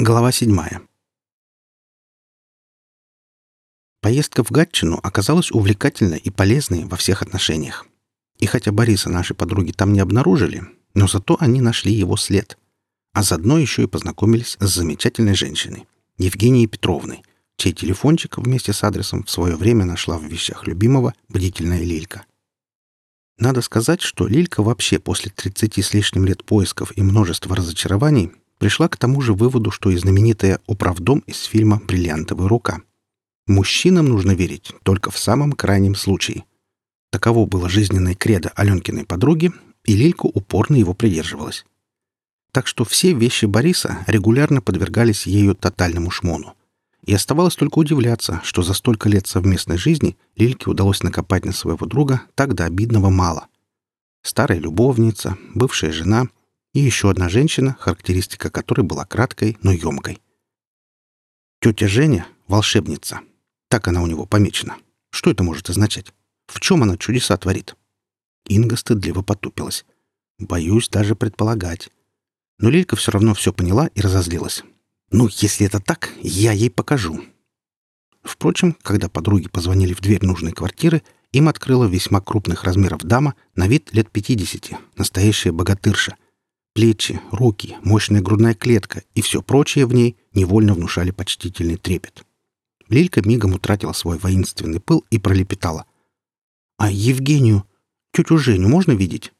Глава седьмая. Поездка в Гатчину оказалась увлекательной и полезной во всех отношениях. И хотя Бориса наши подруги там не обнаружили, но зато они нашли его след. А заодно еще и познакомились с замечательной женщиной, Евгенией Петровной, чей телефончик вместе с адресом в свое время нашла в вещах любимого бдительная Лилька. Надо сказать, что Лилька вообще после 30 с лишним лет поисков и множества разочарований пришла к тому же выводу, что и знаменитая «Управдом» из фильма «Бриллиантовая рука». Мужчинам нужно верить только в самом крайнем случае. Таково было жизненное кредо Аленкиной подруги, и Лилька упорно его придерживалась. Так что все вещи Бориса регулярно подвергались ею тотальному шмону. И оставалось только удивляться, что за столько лет совместной жизни Лильке удалось накопать на своего друга так до обидного мало. Старая любовница, бывшая жена и еще одна женщина, характеристика которой была краткой, но емкой. Тетя Женя — волшебница. Так она у него помечена. Что это может означать? В чем она чудеса творит? Инга стыдливо потупилась. Боюсь даже предполагать. Но Лилька все равно все поняла и разозлилась. Ну, если это так, я ей покажу. Впрочем, когда подруги позвонили в дверь нужной квартиры, им открыла весьма крупных размеров дама, на вид лет 50, настоящая богатырша. Плечи, руки, мощная грудная клетка и все прочее в ней невольно внушали почтительный трепет. Лилька мигом утратила свой воинственный пыл и пролепетала. «А Евгению, тетю Женю можно видеть?»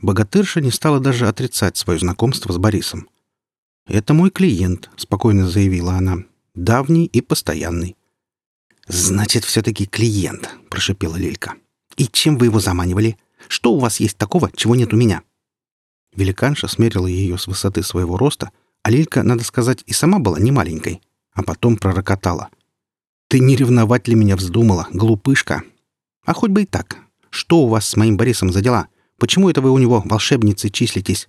Богатырша не стала даже отрицать свое знакомство с Борисом. «Это мой клиент», — спокойно заявила она. «Давний и постоянный». «Значит, все-таки клиент», — прошипела Лилька. «И чем вы его заманивали? Что у вас есть такого, чего нет у меня?» Великанша смерила ее с высоты своего роста, а Лилька, надо сказать, и сама была не маленькой, а потом пророкотала. «Ты не ревновать ли меня вздумала, глупышка? А хоть бы и так. Что у вас с моим Борисом за дела? Почему это вы у него волшебницей числитесь?»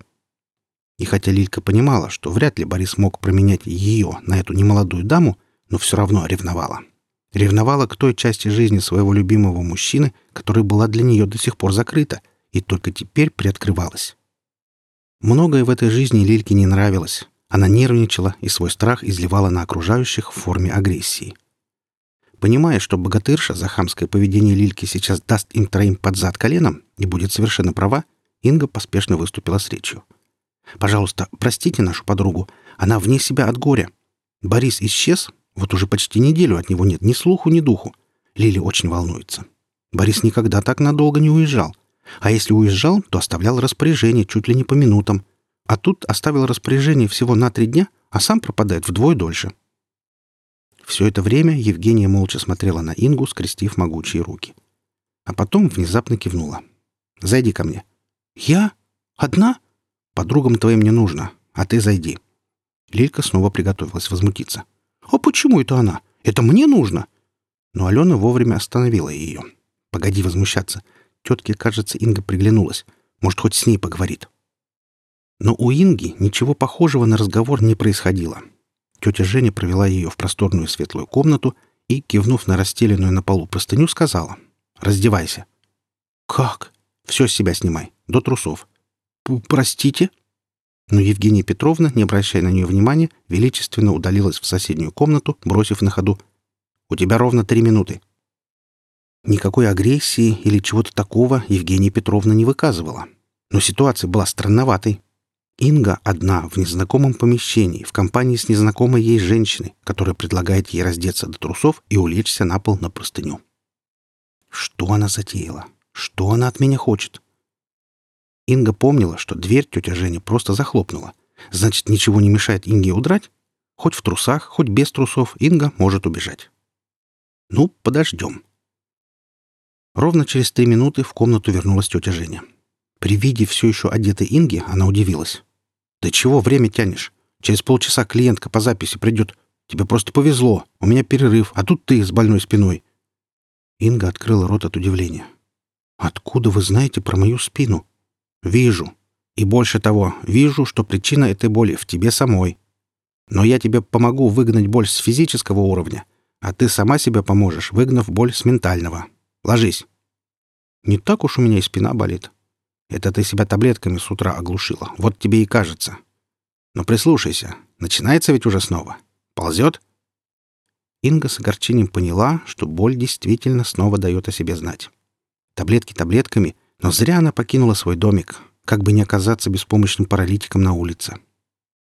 И хотя Лилька понимала, что вряд ли Борис мог променять ее на эту немолодую даму, но все равно ревновала. Ревновала к той части жизни своего любимого мужчины, которая была для нее до сих пор закрыта и только теперь приоткрывалась. Многое в этой жизни Лильке не нравилось. Она нервничала и свой страх изливала на окружающих в форме агрессии. Понимая, что богатырша за хамское поведение Лильки сейчас даст им троим под зад коленом и будет совершенно права, Инга поспешно выступила с речью. Пожалуйста, простите нашу подругу. Она вне себя от горя. Борис исчез. Вот уже почти неделю от него нет ни слуху, ни духу. Лили очень волнуется. Борис никогда так надолго не уезжал. А если уезжал, то оставлял распоряжение чуть ли не по минутам. А тут оставил распоряжение всего на три дня, а сам пропадает вдвое дольше. Все это время Евгения молча смотрела на Ингу, скрестив могучие руки. А потом внезапно кивнула. «Зайди ко мне». «Я? Одна?» Подругам твоим не нужно, а ты зайди». Лилька снова приготовилась возмутиться. «А почему это она? Это мне нужно?» Но Алена вовремя остановила ее. «Погоди возмущаться. Тетке, кажется, Инга приглянулась. Может, хоть с ней поговорит». Но у Инги ничего похожего на разговор не происходило. Тетя Женя провела ее в просторную светлую комнату и, кивнув на расстеленную на полу простыню, сказала «Раздевайся». «Как?» «Все с себя снимай, до трусов. «Простите?» Но Евгения Петровна, не обращая на нее внимания, величественно удалилась в соседнюю комнату, бросив на ходу. «У тебя ровно три минуты». Никакой агрессии или чего-то такого Евгения Петровна не выказывала. Но ситуация была странноватой. Инга одна в незнакомом помещении, в компании с незнакомой ей женщиной, которая предлагает ей раздеться до трусов и улечься на пол на простыню. Что она затеяла? Что она от меня хочет? Инга помнила, что дверь тетя Женя просто захлопнула. Значит, ничего не мешает Инге удрать? Хоть в трусах, хоть без трусов Инга может убежать. Ну, подождем. Ровно через три минуты в комнату вернулась тетя Женя. При виде все еще одетой Инги она удивилась. «Да чего время тянешь? Через полчаса клиентка по записи придет. Тебе просто повезло. У меня перерыв, а тут ты с больной спиной». Инга открыла рот от удивления. «Откуда вы знаете про мою спину?» Вижу. И больше того, вижу, что причина этой боли в тебе самой. Но я тебе помогу выгнать боль с физического уровня, а ты сама себе поможешь, выгнав боль с ментального. Ложись. Не так уж у меня и спина болит. Это ты себя таблетками с утра оглушила. Вот тебе и кажется. Но прислушайся. Начинается ведь уже снова. Ползет?» Инга с огорчением поняла, что боль действительно снова дает о себе знать. Таблетки таблетками, но зря она покинула свой домик, как бы не оказаться беспомощным паралитиком на улице.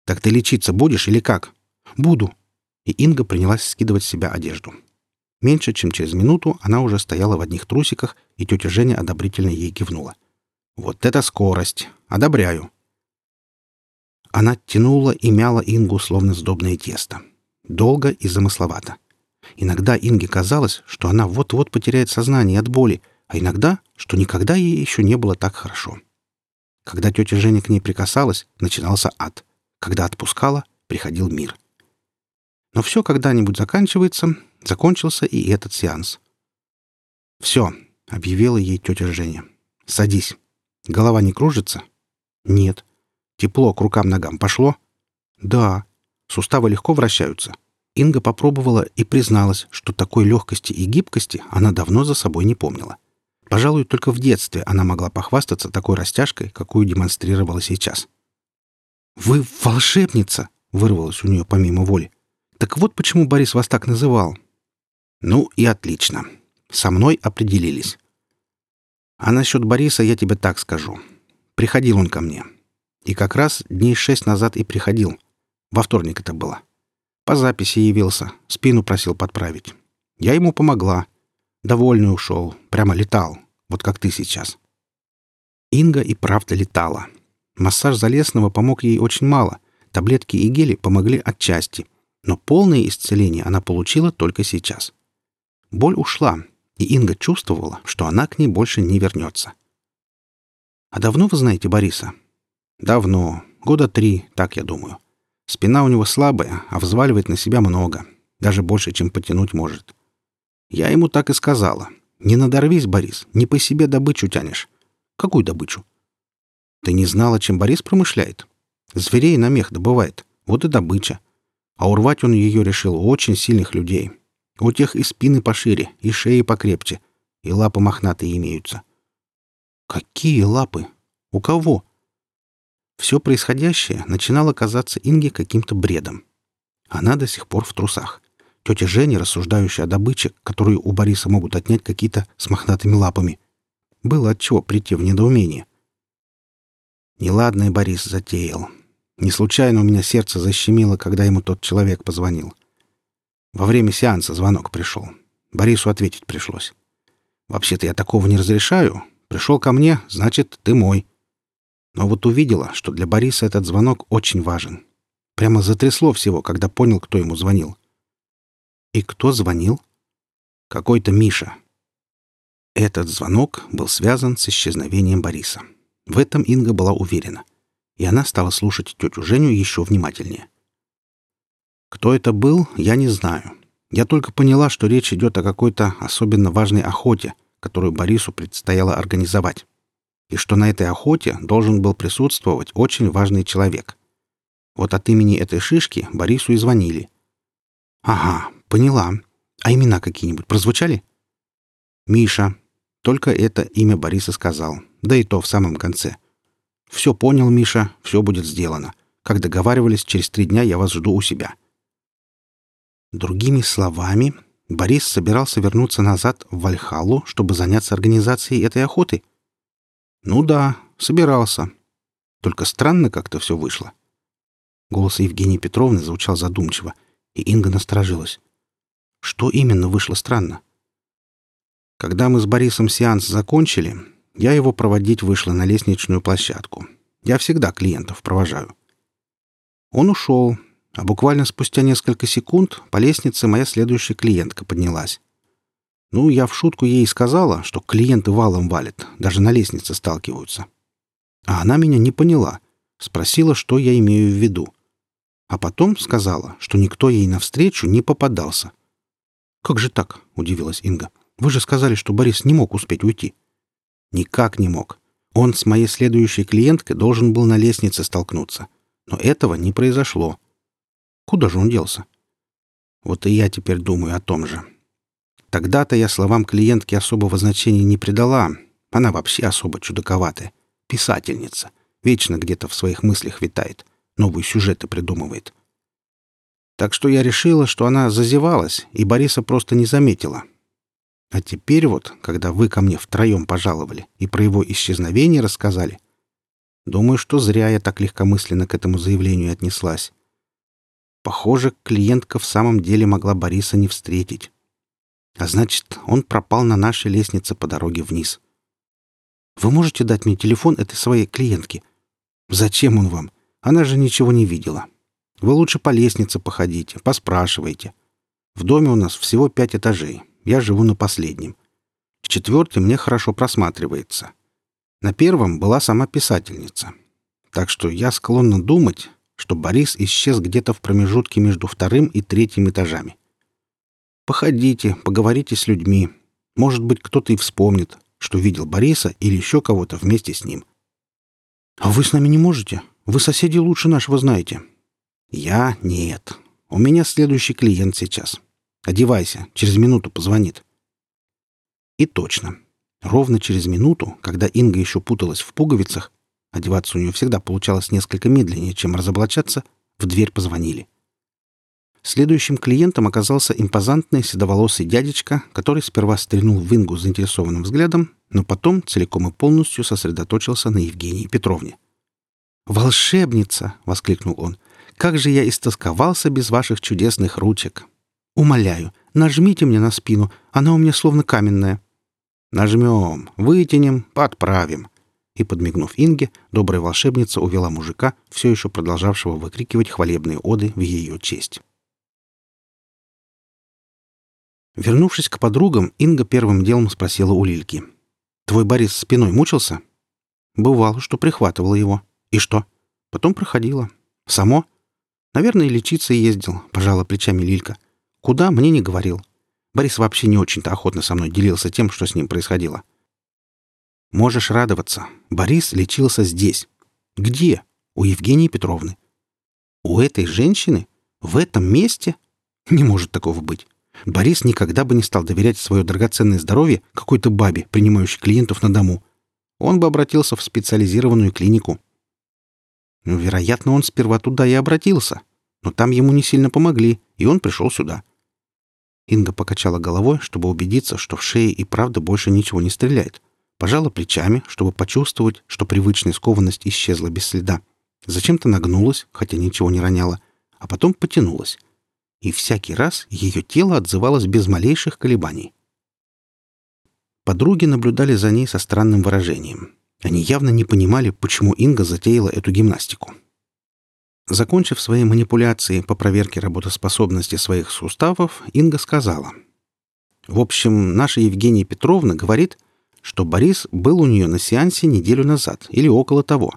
«Так ты лечиться будешь или как?» «Буду». И Инга принялась скидывать с себя одежду. Меньше чем через минуту она уже стояла в одних трусиках, и тетя Женя одобрительно ей кивнула. «Вот это скорость! Одобряю!» Она тянула и мяла Ингу, словно сдобное тесто. Долго и замысловато. Иногда Инге казалось, что она вот-вот потеряет сознание от боли, а иногда, что никогда ей еще не было так хорошо. Когда тетя Женя к ней прикасалась, начинался ад. Когда отпускала, приходил мир. Но все когда-нибудь заканчивается, закончился и этот сеанс. «Все», — объявила ей тетя Женя. «Садись. Голова не кружится?» «Нет». «Тепло к рукам-ногам пошло?» «Да». Суставы легко вращаются. Инга попробовала и призналась, что такой легкости и гибкости она давно за собой не помнила. Пожалуй, только в детстве она могла похвастаться такой растяжкой, какую демонстрировала сейчас. «Вы волшебница!» — вырвалось у нее помимо воли. «Так вот почему Борис вас так называл». «Ну и отлично. Со мной определились. А насчет Бориса я тебе так скажу. Приходил он ко мне. И как раз дней шесть назад и приходил. Во вторник это было. По записи явился, спину просил подправить. Я ему помогла. Довольный ушел, прямо летал, вот как ты сейчас. Инга и правда летала. Массаж Залесного помог ей очень мало. Таблетки и гели помогли отчасти. Но полное исцеление она получила только сейчас. Боль ушла, и Инга чувствовала, что она к ней больше не вернется. «А давно вы знаете Бориса?» «Давно. Года три, так я думаю. Спина у него слабая, а взваливает на себя много. Даже больше, чем потянуть может. Я ему так и сказала. Не надорвись, Борис, не по себе добычу тянешь. Какую добычу? Ты не знала, чем Борис промышляет? Зверей на мех добывает. Вот и добыча. А урвать он ее решил у очень сильных людей. У тех и спины пошире, и шеи покрепче, и лапы мохнатые имеются. Какие лапы? У кого? Все происходящее начинало казаться Инге каким-то бредом. Она до сих пор в трусах. Тетя Женя, рассуждающая о добыче, которую у Бориса могут отнять какие-то с мохнатыми лапами. Было от чего прийти в недоумение. Неладное Борис затеял. Не случайно у меня сердце защемило, когда ему тот человек позвонил. Во время сеанса звонок пришел. Борису ответить пришлось. «Вообще-то я такого не разрешаю. Пришел ко мне, значит, ты мой. Но вот увидела, что для Бориса этот звонок очень важен. Прямо затрясло всего, когда понял, кто ему звонил. И кто звонил? Какой-то Миша. Этот звонок был связан с исчезновением Бориса. В этом Инга была уверена. И она стала слушать тетю Женю еще внимательнее. Кто это был, я не знаю. Я только поняла, что речь идет о какой-то особенно важной охоте, которую Борису предстояло организовать и что на этой охоте должен был присутствовать очень важный человек. Вот от имени этой шишки Борису и звонили. «Ага, поняла. А имена какие-нибудь прозвучали?» «Миша». Только это имя Бориса сказал, да и то в самом конце. «Все понял, Миша, все будет сделано. Как договаривались, через три дня я вас жду у себя». Другими словами, Борис собирался вернуться назад в Вальхалу, чтобы заняться организацией этой охоты — «Ну да, собирался. Только странно как-то все вышло». Голос Евгении Петровны звучал задумчиво, и Инга насторожилась. «Что именно вышло странно?» Когда мы с Борисом сеанс закончили, я его проводить вышла на лестничную площадку. Я всегда клиентов провожаю. Он ушел, а буквально спустя несколько секунд по лестнице моя следующая клиентка поднялась. Ну, я в шутку ей сказала, что клиенты валом валят, даже на лестнице сталкиваются. А она меня не поняла, спросила, что я имею в виду. А потом сказала, что никто ей навстречу не попадался. «Как же так?» — удивилась Инга. «Вы же сказали, что Борис не мог успеть уйти». «Никак не мог. Он с моей следующей клиенткой должен был на лестнице столкнуться. Но этого не произошло. Куда же он делся?» «Вот и я теперь думаю о том же. Тогда-то я словам клиентки особого значения не придала. Она вообще особо чудаковатая. Писательница. Вечно где-то в своих мыслях витает. Новые сюжеты придумывает. Так что я решила, что она зазевалась, и Бориса просто не заметила. А теперь вот, когда вы ко мне втроем пожаловали и про его исчезновение рассказали, думаю, что зря я так легкомысленно к этому заявлению отнеслась. Похоже, клиентка в самом деле могла Бориса не встретить. А значит, он пропал на нашей лестнице по дороге вниз. Вы можете дать мне телефон этой своей клиентки? Зачем он вам? Она же ничего не видела. Вы лучше по лестнице походите, поспрашивайте. В доме у нас всего пять этажей. Я живу на последнем. Четвертый мне хорошо просматривается. На первом была сама писательница. Так что я склонна думать, что Борис исчез где-то в промежутке между вторым и третьим этажами. Походите, поговорите с людьми. Может быть, кто-то и вспомнит, что видел Бориса или еще кого-то вместе с ним. «А вы с нами не можете? Вы соседи лучше нашего знаете». «Я? Нет. У меня следующий клиент сейчас. Одевайся, через минуту позвонит». И точно. Ровно через минуту, когда Инга еще путалась в пуговицах, Одеваться у нее всегда получалось несколько медленнее, чем разоблачаться. В дверь позвонили. Следующим клиентом оказался импозантный седоволосый дядечка, который сперва стрянул в Ингу заинтересованным взглядом, но потом целиком и полностью сосредоточился на Евгении Петровне. «Волшебница!» — воскликнул он. «Как же я истосковался без ваших чудесных ручек! Умоляю, нажмите мне на спину, она у меня словно каменная». «Нажмем, вытянем, подправим», и, подмигнув Инге, добрая волшебница увела мужика, все еще продолжавшего выкрикивать хвалебные оды в ее честь. Вернувшись к подругам, Инга первым делом спросила у Лильки. «Твой Борис спиной мучился?» «Бывало, что прихватывала его. И что?» «Потом проходила. Само?» «Наверное, лечиться ездил», — пожала плечами Лилька. «Куда? Мне не говорил. Борис вообще не очень-то охотно со мной делился тем, что с ним происходило. Можешь радоваться. Борис лечился здесь. Где? У Евгении Петровны. У этой женщины? В этом месте? Не может такого быть. Борис никогда бы не стал доверять свое драгоценное здоровье какой-то бабе, принимающей клиентов на дому. Он бы обратился в специализированную клинику. Ну, вероятно, он сперва туда и обратился. Но там ему не сильно помогли, и он пришел сюда. Инга покачала головой, чтобы убедиться, что в шее и правда больше ничего не стреляет пожала плечами, чтобы почувствовать, что привычная скованность исчезла без следа. Зачем-то нагнулась, хотя ничего не роняла, а потом потянулась. И всякий раз ее тело отзывалось без малейших колебаний. Подруги наблюдали за ней со странным выражением. Они явно не понимали, почему Инга затеяла эту гимнастику. Закончив свои манипуляции по проверке работоспособности своих суставов, Инга сказала. «В общем, наша Евгения Петровна говорит, что Борис был у нее на сеансе неделю назад или около того,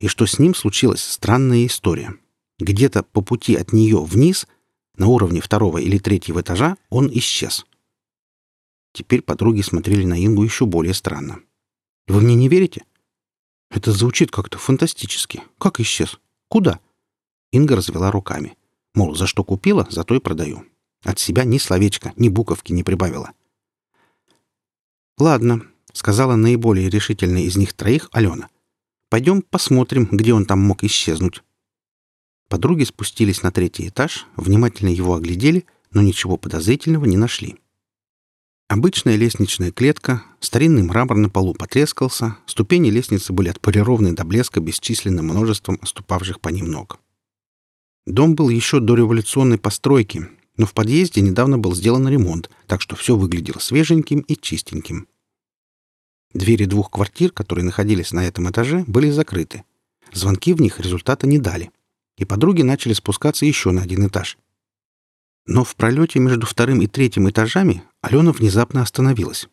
и что с ним случилась странная история. Где-то по пути от нее вниз, на уровне второго или третьего этажа, он исчез. Теперь подруги смотрели на Ингу еще более странно. «Вы мне не верите?» «Это звучит как-то фантастически. Как исчез? Куда?» Инга развела руками. Мол, за что купила, за то и продаю. От себя ни словечка, ни буковки не прибавила. «Ладно, сказала наиболее решительная из них троих Алена. «Пойдем посмотрим, где он там мог исчезнуть». Подруги спустились на третий этаж, внимательно его оглядели, но ничего подозрительного не нашли. Обычная лестничная клетка, старинный мрамор на полу потрескался, ступени лестницы были отполированы до блеска бесчисленным множеством оступавших по ним ног. Дом был еще до революционной постройки, но в подъезде недавно был сделан ремонт, так что все выглядело свеженьким и чистеньким. Двери двух квартир, которые находились на этом этаже, были закрыты. Звонки в них результата не дали. И подруги начали спускаться еще на один этаж. Но в пролете между вторым и третьим этажами Алена внезапно остановилась.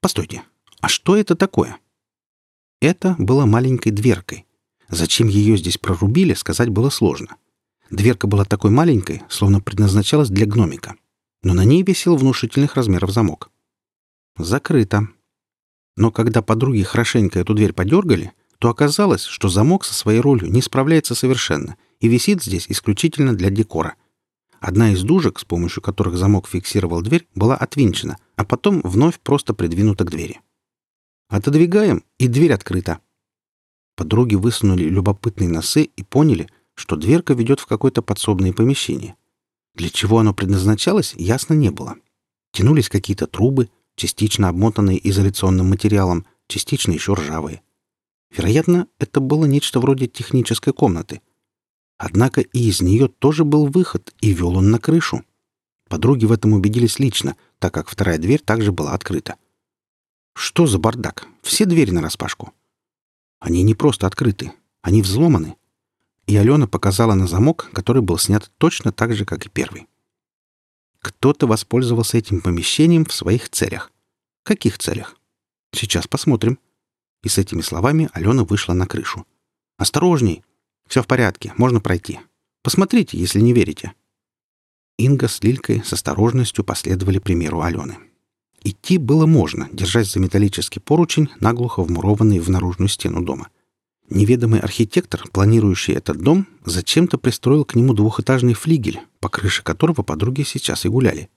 «Постойте, а что это такое?» Это было маленькой дверкой. Зачем ее здесь прорубили, сказать было сложно. Дверка была такой маленькой, словно предназначалась для гномика. Но на ней висел внушительных размеров замок. «Закрыто», но когда подруги хорошенько эту дверь подергали, то оказалось, что замок со своей ролью не справляется совершенно и висит здесь исключительно для декора. Одна из дужек, с помощью которых замок фиксировал дверь, была отвинчена, а потом вновь просто придвинута к двери. Отодвигаем, и дверь открыта. Подруги высунули любопытные носы и поняли, что дверка ведет в какое-то подсобное помещение. Для чего оно предназначалось, ясно не было. Тянулись какие-то трубы, частично обмотанные изоляционным материалом, частично еще ржавые. Вероятно, это было нечто вроде технической комнаты. Однако и из нее тоже был выход, и вел он на крышу. Подруги в этом убедились лично, так как вторая дверь также была открыта. Что за бардак? Все двери нараспашку. Они не просто открыты, они взломаны. И Алена показала на замок, который был снят точно так же, как и первый. Кто-то воспользовался этим помещением в своих целях. Каких целях? Сейчас посмотрим. И с этими словами Алена вышла на крышу. «Осторожней! Все в порядке, можно пройти. Посмотрите, если не верите». Инга с Лилькой с осторожностью последовали примеру Алены. Идти было можно, держась за металлический поручень, наглухо вмурованный в наружную стену дома. Неведомый архитектор, планирующий этот дом, зачем-то пристроил к нему двухэтажный флигель, по крыше которого подруги сейчас и гуляли.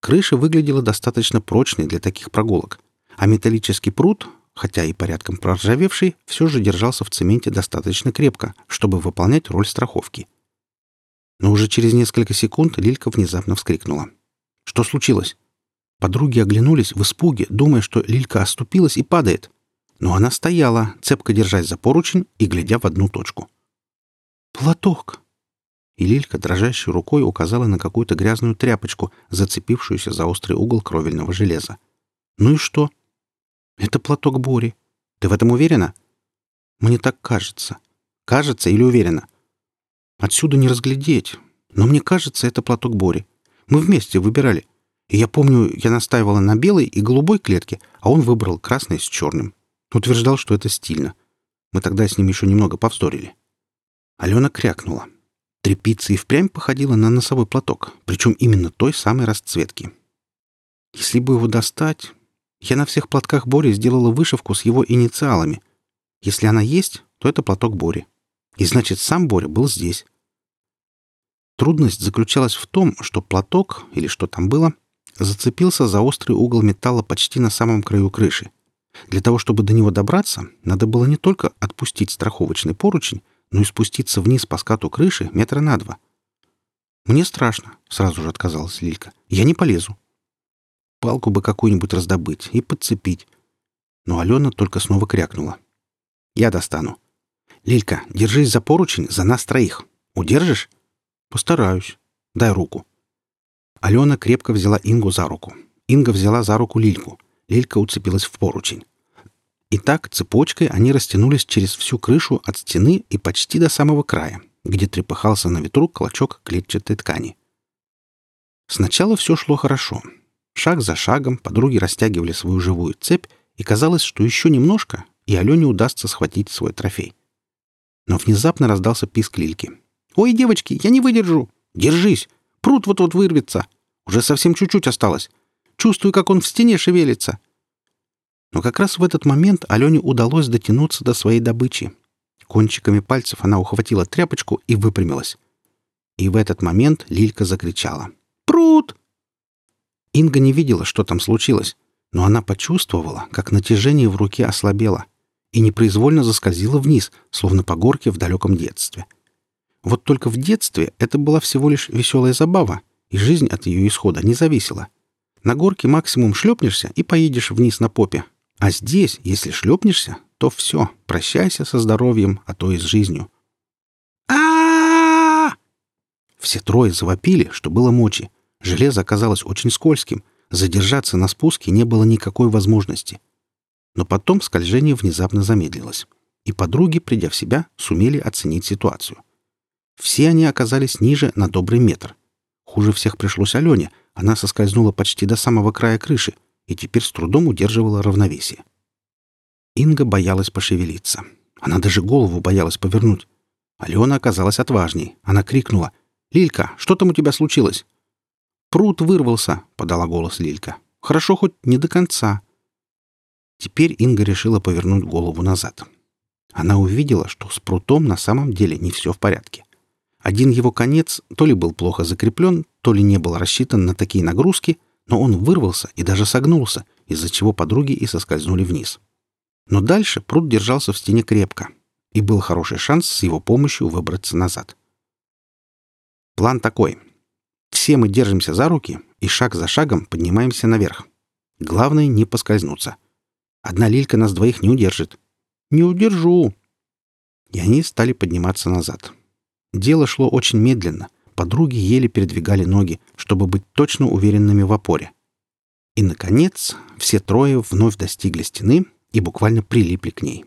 Крыша выглядела достаточно прочной для таких прогулок, а металлический пруд, хотя и порядком проржавевший, все же держался в цементе достаточно крепко, чтобы выполнять роль страховки. Но уже через несколько секунд Лилька внезапно вскрикнула. «Что случилось?» Подруги оглянулись в испуге, думая, что Лилька оступилась и падает. Но она стояла, цепко держась за поручень и глядя в одну точку. «Платок!» И Лилька дрожащей рукой указала на какую-то грязную тряпочку, зацепившуюся за острый угол кровельного железа. «Ну и что?» «Это платок Бори. Ты в этом уверена?» «Мне так кажется. Кажется или уверена?» «Отсюда не разглядеть. Но мне кажется, это платок Бори. Мы вместе выбирали. И я помню, я настаивала на белой и голубой клетке, а он выбрал красный с черным. Утверждал, что это стильно. Мы тогда с ним еще немного повздорили. Алена крякнула. Трепица и впрямь походила на носовой платок, причем именно той самой расцветки. Если бы его достать... Я на всех платках Бори сделала вышивку с его инициалами. Если она есть, то это платок Бори. И значит, сам Боря был здесь. Трудность заключалась в том, что платок, или что там было, зацепился за острый угол металла почти на самом краю крыши. Для того, чтобы до него добраться, надо было не только отпустить страховочный поручень, но и спуститься вниз по скату крыши метра на два. «Мне страшно», — сразу же отказалась Лилька. «Я не полезу». Палку бы какую-нибудь раздобыть и подцепить. Но Алена только снова крякнула. «Я достану». «Лилька, держись за поручень за нас троих. Удержишь?» «Постараюсь. Дай руку». Алена крепко взяла Ингу за руку. Инга взяла за руку Лильку. Лилька уцепилась в поручень. И так цепочкой они растянулись через всю крышу от стены и почти до самого края, где трепыхался на ветру клочок клетчатой ткани. Сначала все шло хорошо. Шаг за шагом подруги растягивали свою живую цепь, и казалось, что еще немножко, и Алене удастся схватить свой трофей. Но внезапно раздался писк Лильки. «Ой, девочки, я не выдержу! Держись! Пруд вот-вот вырвется! Уже совсем чуть-чуть осталось. Чувствую, как он в стене шевелится. Но как раз в этот момент Алене удалось дотянуться до своей добычи. Кончиками пальцев она ухватила тряпочку и выпрямилась. И в этот момент Лилька закричала. «Пруд!» Инга не видела, что там случилось, но она почувствовала, как натяжение в руке ослабело и непроизвольно заскользило вниз, словно по горке в далеком детстве. Вот только в детстве это была всего лишь веселая забава, и жизнь от ее исхода не зависела. На горке максимум шлепнешься и поедешь вниз на попе. А здесь, если шлепнешься, то все, прощайся со здоровьем, а то и с жизнью. а Все трое завопили, что было мочи. Железо оказалось очень скользким. Задержаться на спуске не было никакой возможности. Но потом скольжение внезапно замедлилось. И подруги, придя в себя, сумели оценить ситуацию. Все они оказались ниже на добрый метр — Хуже всех пришлось Алене. Она соскользнула почти до самого края крыши и теперь с трудом удерживала равновесие. Инга боялась пошевелиться. Она даже голову боялась повернуть. Алена оказалась отважней. Она крикнула. «Лилька, что там у тебя случилось?» «Пруд вырвался», — подала голос Лилька. «Хорошо, хоть не до конца». Теперь Инга решила повернуть голову назад. Она увидела, что с прутом на самом деле не все в порядке. Один его конец то ли был плохо закреплен, то ли не был рассчитан на такие нагрузки, но он вырвался и даже согнулся, из-за чего подруги и соскользнули вниз. Но дальше пруд держался в стене крепко, и был хороший шанс с его помощью выбраться назад. План такой. Все мы держимся за руки и шаг за шагом поднимаемся наверх. Главное — не поскользнуться. Одна лилька нас двоих не удержит. Не удержу. И они стали подниматься назад. Дело шло очень медленно. Подруги еле передвигали ноги, чтобы быть точно уверенными в опоре. И, наконец, все трое вновь достигли стены и буквально прилипли к ней.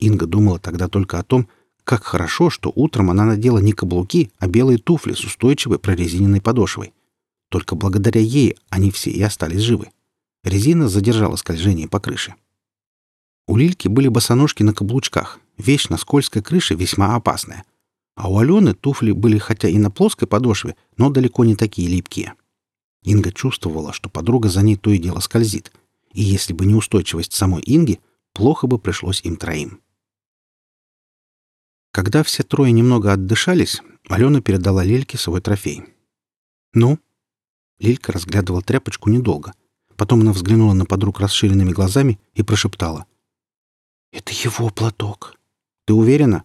Инга думала тогда только о том, как хорошо, что утром она надела не каблуки, а белые туфли с устойчивой прорезиненной подошвой. Только благодаря ей они все и остались живы. Резина задержала скольжение по крыше. У Лильки были босоножки на каблучках. Вещь на скользкой крыше весьма опасная. А у Алены туфли были хотя и на плоской подошве, но далеко не такие липкие. Инга чувствовала, что подруга за ней то и дело скользит. И если бы не устойчивость самой Инги, плохо бы пришлось им троим. Когда все трое немного отдышались, Алена передала Лильке свой трофей. «Ну?» Лилька разглядывала тряпочку недолго. Потом она взглянула на подруг расширенными глазами и прошептала. «Это его платок. Ты уверена?»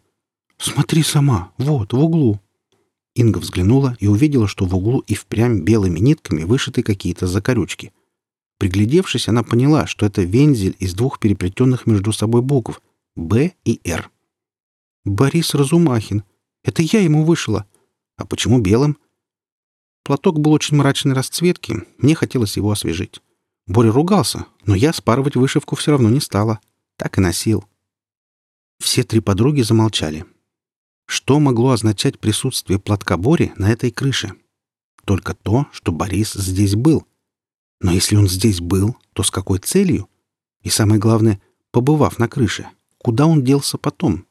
«Смотри сама. Вот, в углу». Инга взглянула и увидела, что в углу и впрямь белыми нитками вышиты какие-то закорючки. Приглядевшись, она поняла, что это вензель из двух переплетенных между собой букв «Б» и «Р». «Борис Разумахин. Это я ему вышла. А почему белым?» Платок был очень мрачной расцветки, мне хотелось его освежить. Боря ругался, но я спарывать вышивку все равно не стала. Так и носил. Все три подруги замолчали. Что могло означать присутствие платка Бори на этой крыше? Только то, что Борис здесь был. Но если он здесь был, то с какой целью? И самое главное, побывав на крыше, куда он делся потом?